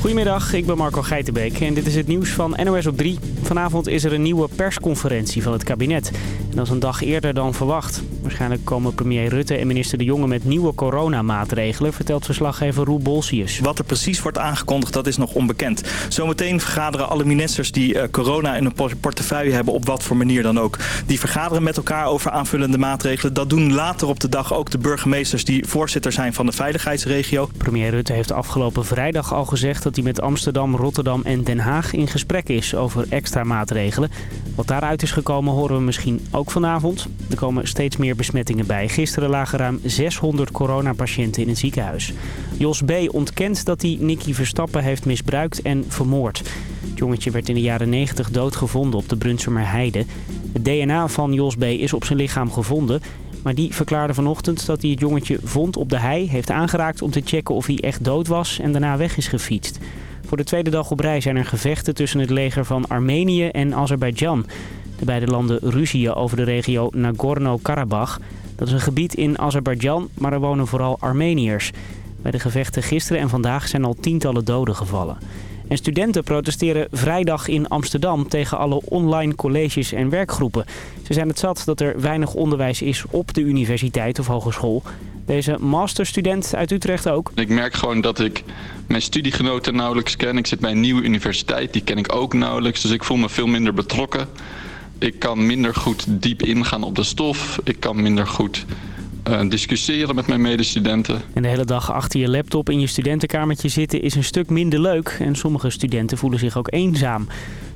Goedemiddag, ik ben Marco Geitenbeek en dit is het nieuws van NOS op 3. Vanavond is er een nieuwe persconferentie van het kabinet. En dat is een dag eerder dan verwacht. Waarschijnlijk komen premier Rutte en minister De Jonge met nieuwe coronamaatregelen, vertelt verslaggever Roel Bolsius. Wat er precies wordt aangekondigd, dat is nog onbekend. Zometeen vergaderen alle ministers die uh, corona in hun portefeuille hebben, op wat voor manier dan ook. Die vergaderen met elkaar over aanvullende maatregelen. Dat doen later op de dag ook de burgemeesters die voorzitter zijn van de veiligheidsregio. Premier Rutte heeft afgelopen vrijdag al gezegd dat hij met Amsterdam, Rotterdam en Den Haag in gesprek is over extra maatregelen. Wat daaruit is gekomen horen we misschien ook vanavond. Er komen steeds meer besmettingen bij. Gisteren lagen ruim 600 coronapatiënten in het ziekenhuis. Jos B. ontkent dat hij Nicky Verstappen heeft misbruikt en vermoord. Het jongetje werd in de jaren 90 doodgevonden op de Brunsumer Heide. Het DNA van Jos B. is op zijn lichaam gevonden... Maar die verklaarde vanochtend dat hij het jongetje vond op de hei, heeft aangeraakt om te checken of hij echt dood was en daarna weg is gefietst. Voor de tweede dag op rij zijn er gevechten tussen het leger van Armenië en Azerbeidzjan. De beide landen ruzieën over de regio Nagorno-Karabakh. Dat is een gebied in Azerbeidzjan, maar er wonen vooral Armeniërs. Bij de gevechten gisteren en vandaag zijn al tientallen doden gevallen. En studenten protesteren vrijdag in Amsterdam tegen alle online colleges en werkgroepen. Ze zijn het zat dat er weinig onderwijs is op de universiteit of hogeschool. Deze masterstudent uit Utrecht ook. Ik merk gewoon dat ik mijn studiegenoten nauwelijks ken. Ik zit bij een nieuwe universiteit, die ken ik ook nauwelijks. Dus ik voel me veel minder betrokken. Ik kan minder goed diep ingaan op de stof. Ik kan minder goed uh, discussiëren met mijn medestudenten. En de hele dag achter je laptop in je studentenkamertje zitten is een stuk minder leuk. En sommige studenten voelen zich ook eenzaam.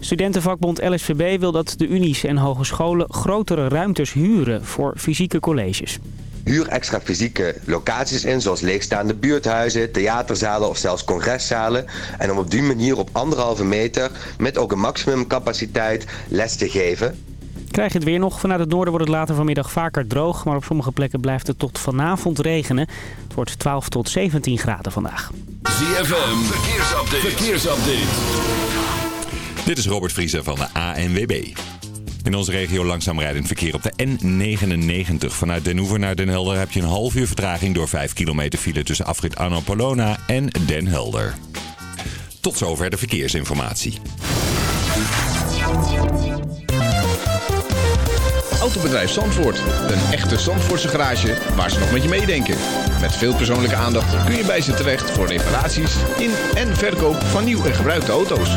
Studentenvakbond LSVB wil dat de unies en hogescholen grotere ruimtes huren voor fysieke colleges. Huur extra fysieke locaties in, zoals leegstaande buurthuizen, theaterzalen of zelfs congreszalen. En om op die manier op anderhalve meter met ook een maximumcapaciteit les te geven. Krijg je het weer nog. Vanuit het noorden wordt het later vanmiddag vaker droog. Maar op sommige plekken blijft het tot vanavond regenen. Het wordt 12 tot 17 graden vandaag. ZFM, verkeersupdate. verkeersupdate. Dit is Robert Vriezer van de ANWB. In onze regio langzaam rijdend verkeer op de N99. Vanuit Den Hoever naar Den Helder heb je een half uur vertraging door 5 kilometer file tussen afrit Anno en Den Helder. Tot zover de verkeersinformatie. Autobedrijf Zandvoort. Een echte Zandvoortse garage waar ze nog met je meedenken. Met veel persoonlijke aandacht kun je bij ze terecht voor reparaties in en verkoop van nieuw en gebruikte auto's.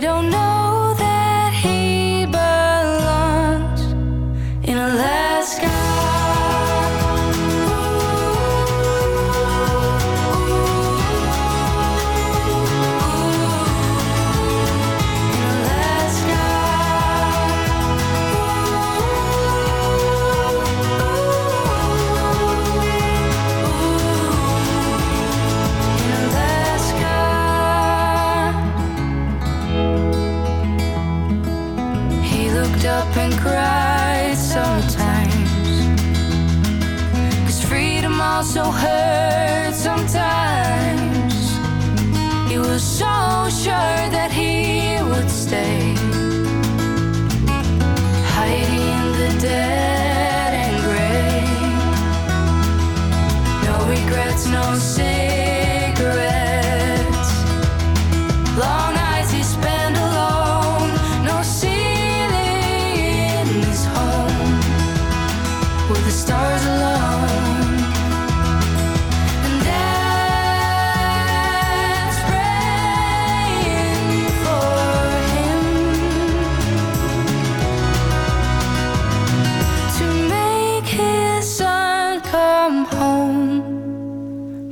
Don't know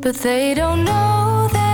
But they don't know that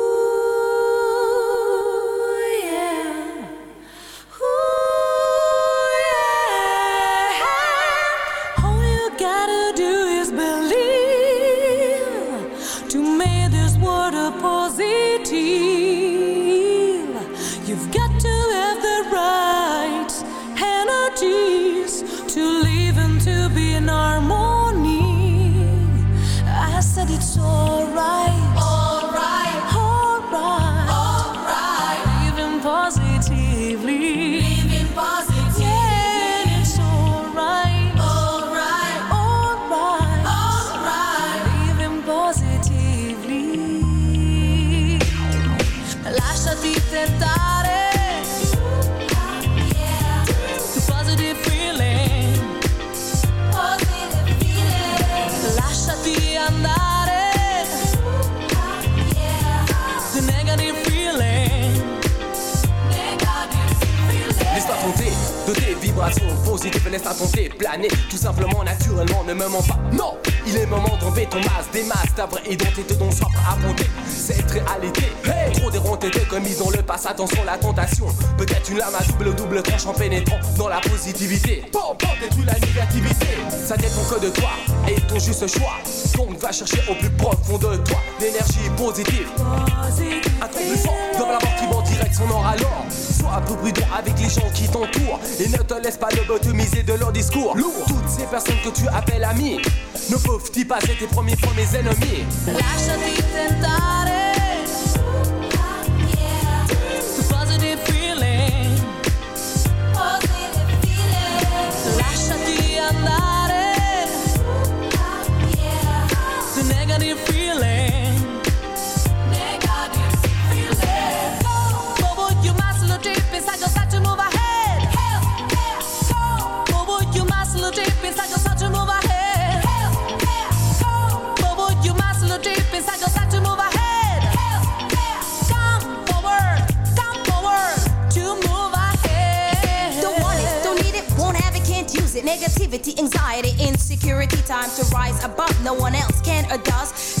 Non, il est moment d'enlever ton masque, des masques, ta vraie identité dont soif à affronter cette réalité. Trop déronté, t'es commis dans le passé, attention la tentation. Peut-être une lame à double double tranche en pénétrant dans la positivité. Bon, bon, détruis la négativité. Ça dépend que de toi et ton juste choix. Donc va chercher au plus profond de toi l'énergie positive. Un truc plus fort dans la mort qui direct son or alors. Sois un peu prudent avec les gens qui t'entourent et ne te laisse pas lobotomiser de leur discours. Lourd. Toutes ces personnes que tu appelles amis ne peuvent-ils pas être tes premiers premiers ennemis? Lasciati tentare. Negativity, anxiety, insecurity. Time to rise above. No one else can or does.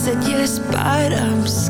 said yes, but I'm scared.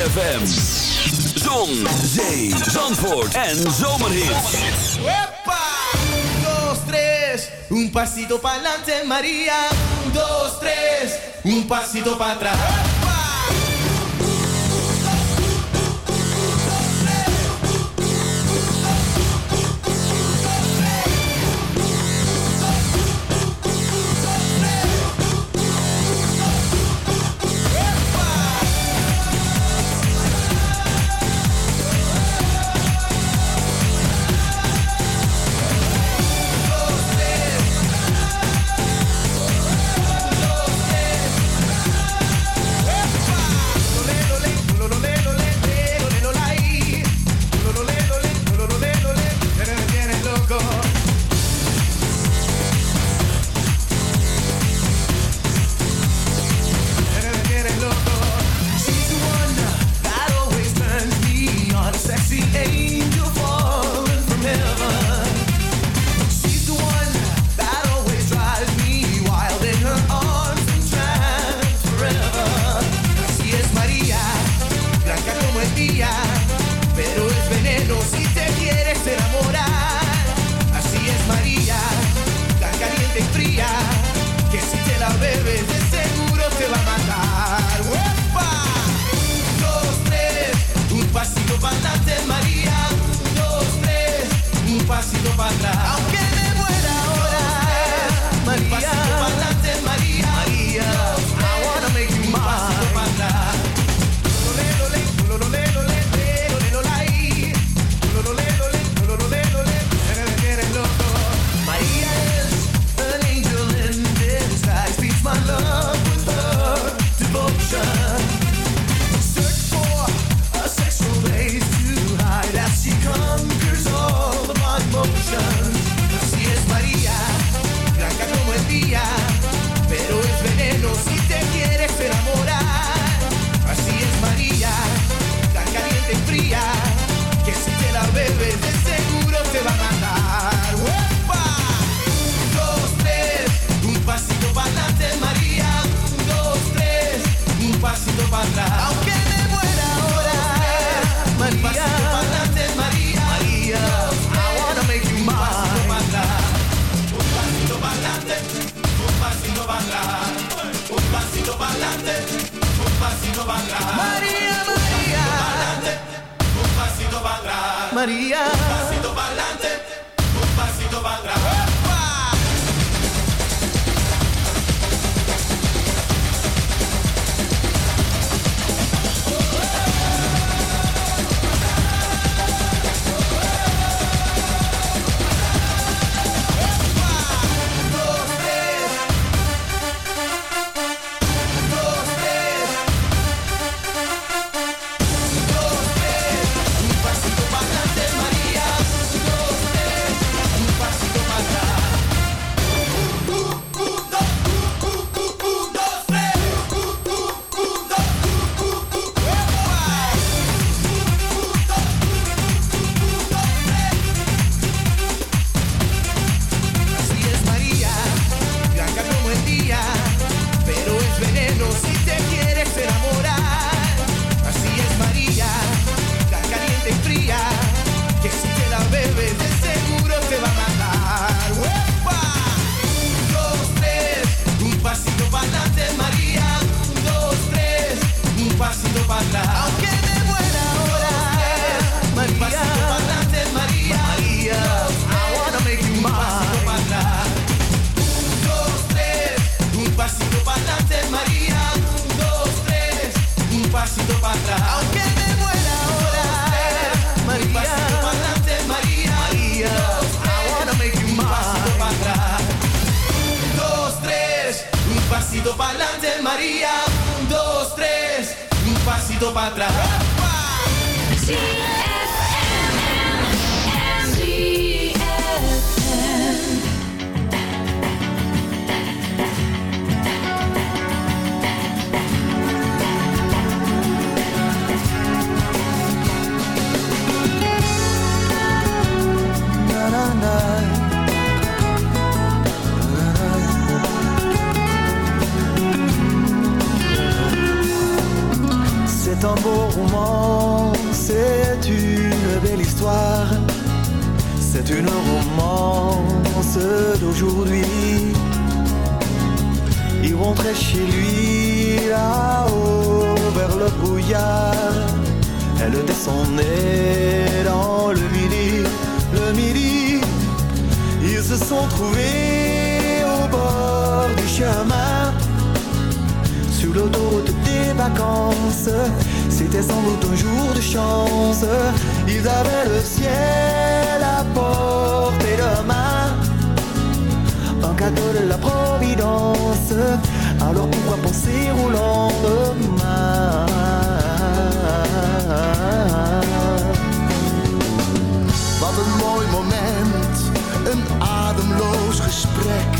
ZFM. Zon, zee, zandvoort en zomerhit. Hoppa! 2, 3, un pasito pa'lante Maria. 2, 3, un pasito para atrás. Sur l'autoroute des vacances. C'était sans doute un jour de chance. Ils avaient le ciel à portée de main. Un cadeau de la Providence. Alors pourquoi penser au lendemain? Wat een moment, gesprek.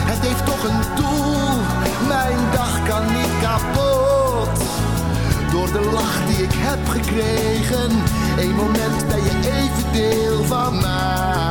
Het heeft toch een doel, mijn dag kan niet kapot. Door de lach die ik heb gekregen, één moment ben je even deel van mij.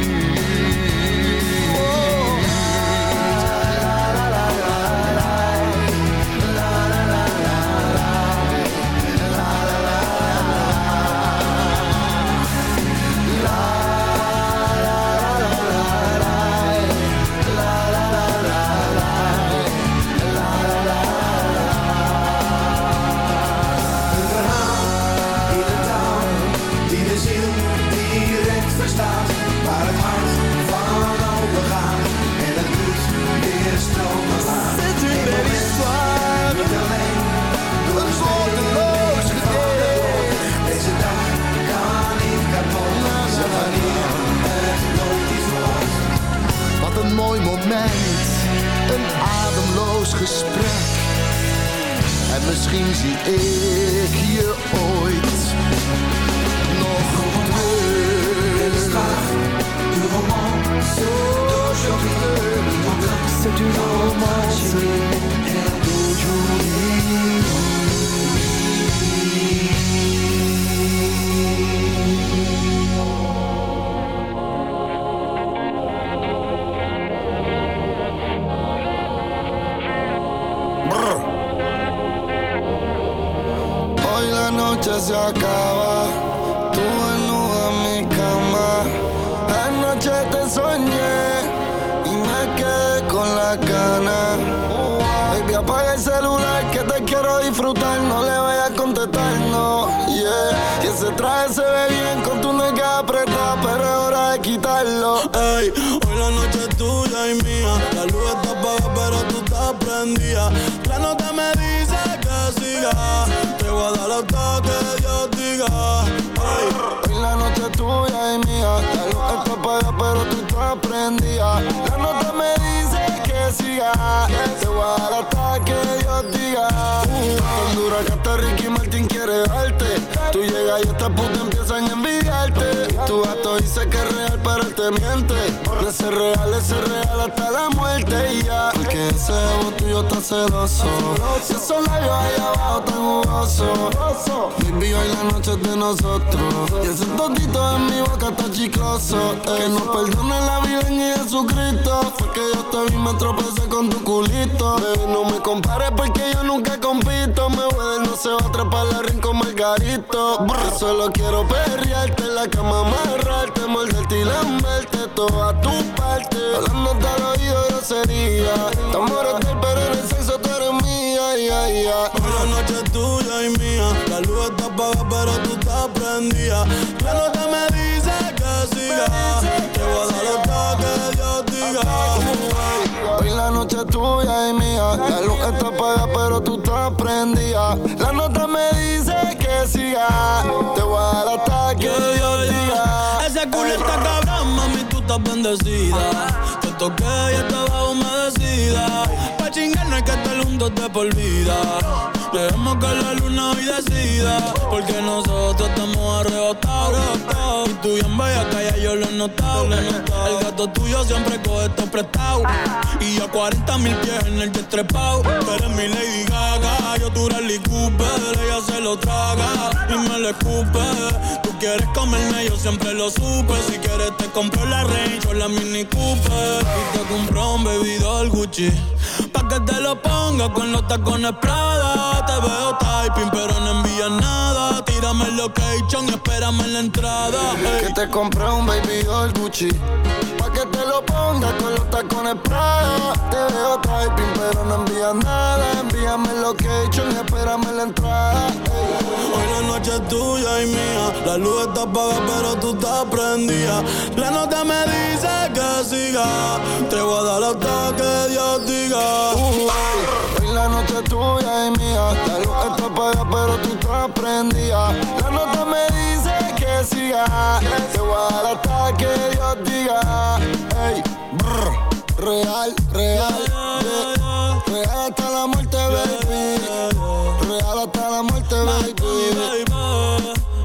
misschien zie ik je ooit nog terug. Du romance d'aujourd'hui. C'est une noche se acaba, tú desnuda en mi cama. Anoche te soñé y me quedé con la gana. Baby, apaga el celular que te quiero disfrutar, no le vayas a contestar, no. Yeah. Y ese traje se ve bien con tu nega apretada, pero es hora de quitarlo. Ey, hoy la noche es tuya y mía. La luz está apagada, pero tú estás prendida. La nota me dice que siga. Apagada, pero tú estás prendida. La nota me dice que siga. Te voy a dar hasta que Dios diga. Tan dura que hasta Ricky Martin quiere darte. Tú llegas y esta puta empiezan a envidiarte. Tu gato dice que es real, pero él te miente. De ser real, ese real hasta la muerte y ya. Porque ese tuyo está celoso. Y esos labios ahí abajo tan jugosos. Baby, hoy la noche es de nosotros. Y ese totito en mi boca está chicloso. Que nos perdone la vida en Jesucristo. Fue que yo te vi, me tropecé con tu culito. No me compares porque yo nunca compito. Se va a atrapar la rin con Margarito. Yo solo quiero perrearte en la cama, amarrarte, morderte y lamberte toda tu parte. Hablándote al oído grosería. Estamos hotel, pero en el sexo tú eres mía, ya. hoy la noche tuya y mía. La luz está apagada, pero tú estás prendida. La nota me dice que siga. Te voy a dar hasta que Dios diga. Hoy la noche es tuya y mía. La luz está apagada, pero tú estás prendida. La nota me dice que siga. Te voy a dar hasta que Dios diga. Ese culo está cabrón, mami, tú estás bendecida. Te toqué y estaba humedecida. Pa' chingar no hay que estar juntos de por vida. Dejemos que la luna hoy decida. Porque nosotros estamos arrebatados. Y tú bien bella que ya yo lo he notado. El gato tuyo siempre coge esto prestado. Y yo 40 mil pies en el jet trepado. Tú eres mi Lady Gaga. Yo tu Rally Cooper. Ella se lo traga y me lo escupe. Tú quieres comerme, yo siempre lo supe. Si quieres te compro la Range o la Mini Cooper. Y te compro un bebidor Gucci. Pa' que te lo ponga con los tacones Prada. Te veo typing, pero no envías nada. Tírame el location y espérame en la entrada. ey. Que te compré un baby doll Gucci que te lo pongas con los tacones Prada Te veo typing pero no envías nada Envíame el location y espérame la entrada Hoy la noche es tuya y mía. La luz está apagada, pero tú estás prendida. La nota me dice que siga. Te voy a dar hasta que Dios diga. Hoy la noche es tuya y mía La luz está apagada pero tú estás prendida La nota me dice que siga. Te voy a dar hasta que Dios diga. Ey, brr, real, real. Yeah. Real hasta la muerte, baby. Real hasta la muerte, baby.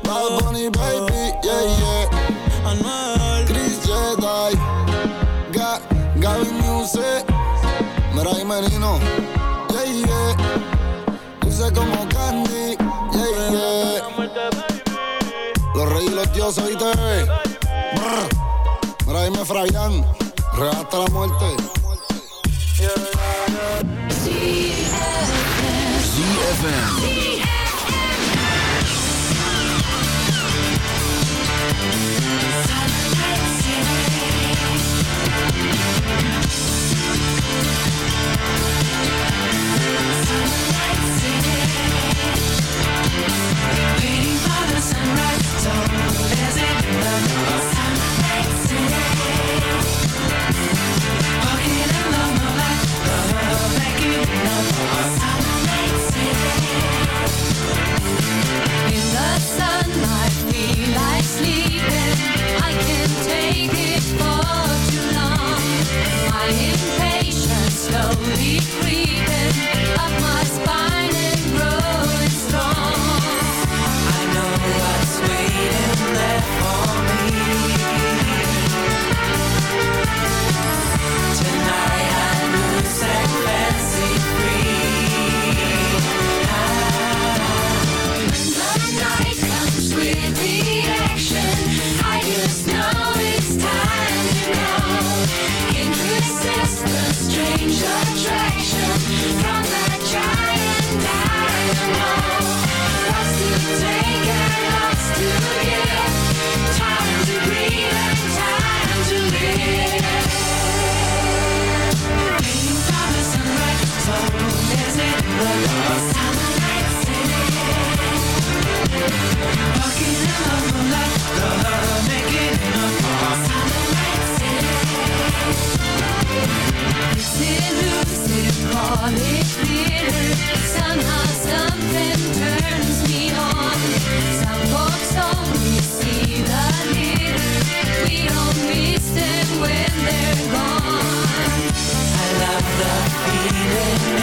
Bad Bunny, baby. Yeah, yeah. Anuel. Chris Jedi. Ga Gaby Music. Mirai Marino. Yeah, yeah. Dice como que los dioses, ¿oíste, bebé? Brr. Mira, dime, Fabián, real la muerte. ZFM. feeling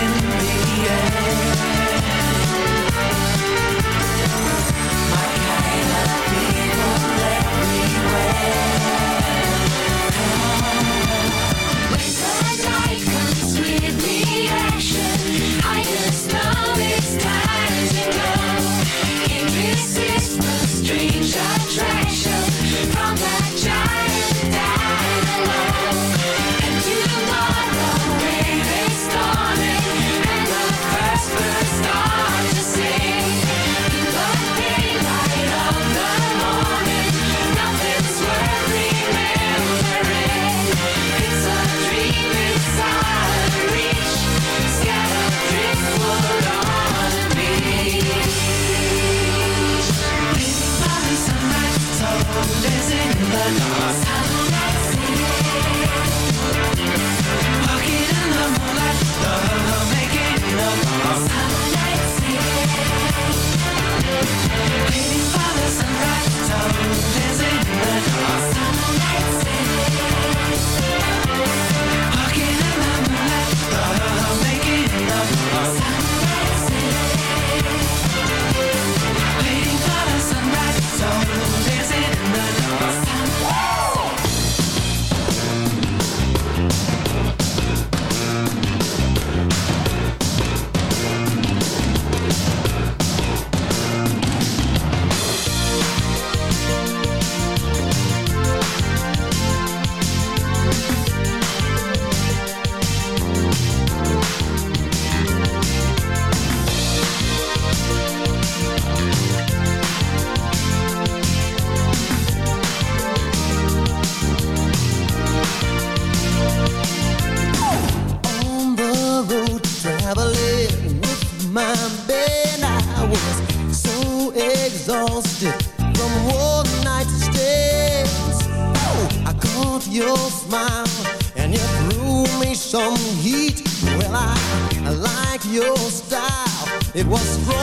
it was wrong.